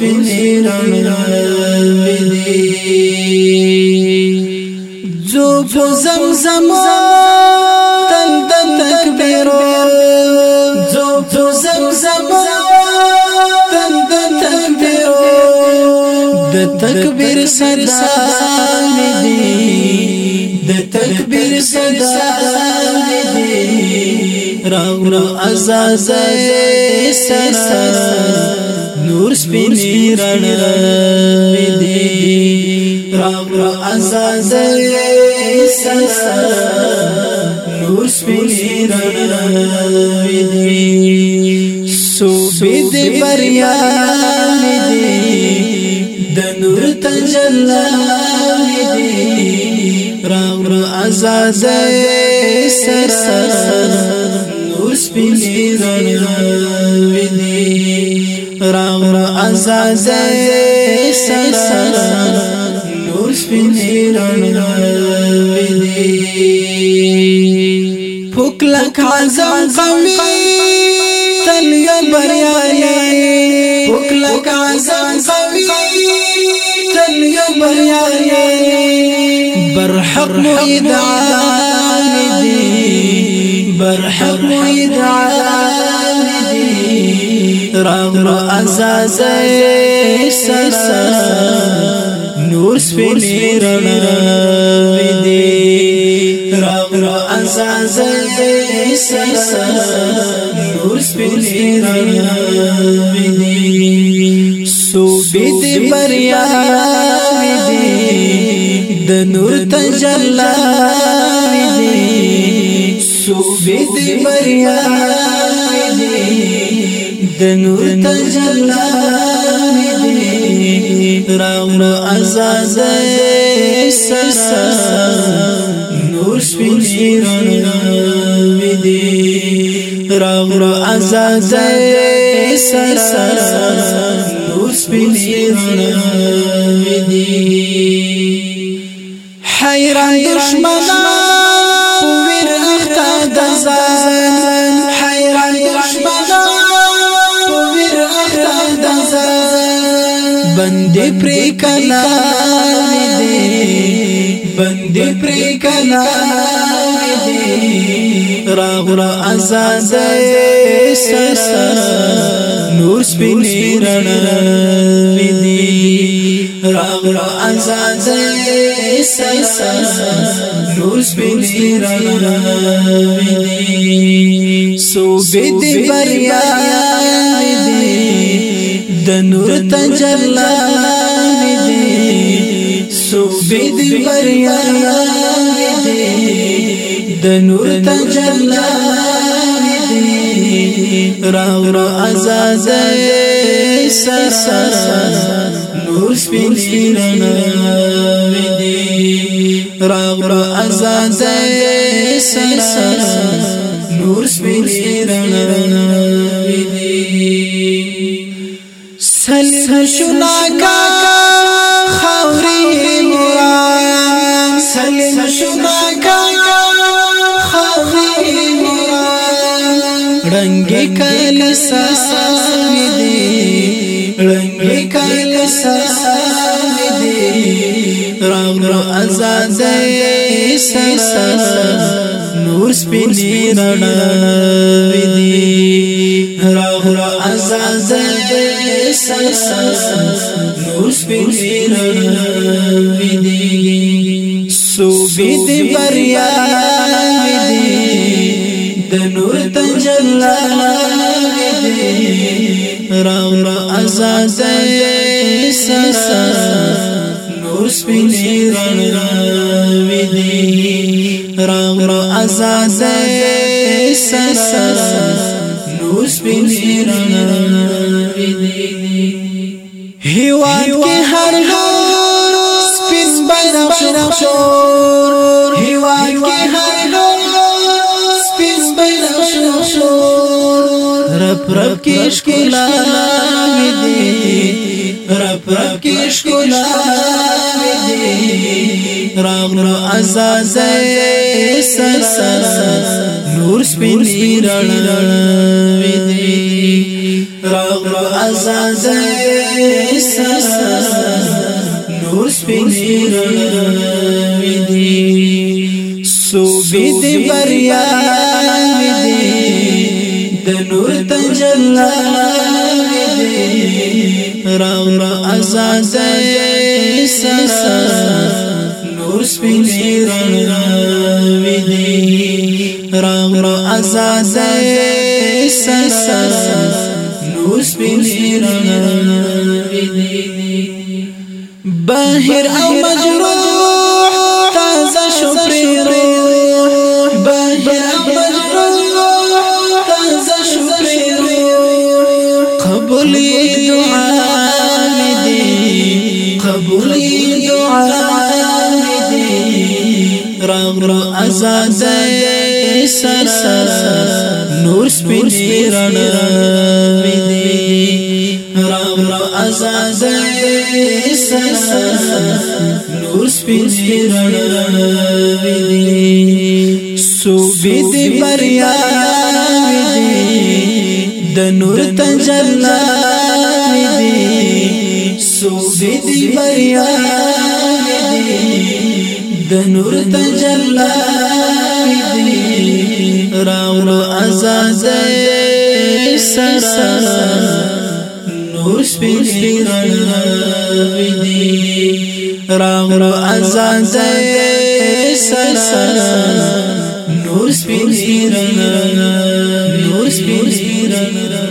سپینې رڼا دي جو په زمزم تل د تکبیر جو په زمزم تل د تکبیر د تکبیر صدا دي د تکبیر صدا دي راغلو ازازه سره نور سپینې رڼا دې راغلو آزاد سلام نور سپینې رڼا دې صوبې دې بریا دې د نور تجلا دې راغلو آزاد سلام نور سپینې رڼا دې عزازي سلام نور سپینی رنگی پکلک عزم قوی تلی بریانی پکلک عزم قوی تلی بریانی برحق مدعانی دی برحق مدعانی راغلو ازازه سرسا نور سپینی رڼا دی راغلو ازازه سرسا نور سپینی رڼا دی سوبې دی بریا دی د نور تجلا دی سوبې دی بریا دی د نور تجلا دې راو عزاز سرسا نور سپین شیران دې راو عزاز سرسا نور سپین बंदे प्रिय कला बंदे प्रिय कला रागरा आजा जे सस नूर स्फिर शिरण रागुरा आज सस नूर स्पिर शिरणया نور تجلا دی صوبې دی بریا دی د نور تجلا دی راو را عزاز سسا نور سپین رڼا دی راو را عزاز سسا سشنا کا خوري مرا سلم شنا کا خوري مرا رنگي کلسا سمدي رنگي کلسا سمدي راغلو آزاد سسا نور سپینې رڼا دی زازل دې سلام نور سپین ویني سوبې دې بریا دې د نور تجلا دې راوړه ازازل سلام نور سپین ویني راوړه ازازل سلام سپینې رڼا هیواد کې هر هر سپین بیرغ شور هیواد کې هر هر سپین بیرغ شور رب رب کې ښکلا دې رب رب کې ښکلا راغلو ازازه سر سر نور سپین رڼا ودی راغلو ازازه سر سر نور سپین رڼا ودی سوبې دی بریا ودی د نور تجلا ودی راغلو ازازه سر سر اور سپینې رڼاوې دي راغلو آزادې سسا نور سپینې رڼاوې دي بهر او مجرور آزادې سره نور سپینې رڼا راوړو آزادې سره نور سپینې رڼا صوبې دې بریا د نور تجلا دې صوبې دې بریا د نور تجلا دي راوړو آزادې سره نور سپین رڼاوي دي نور سپین نور سپین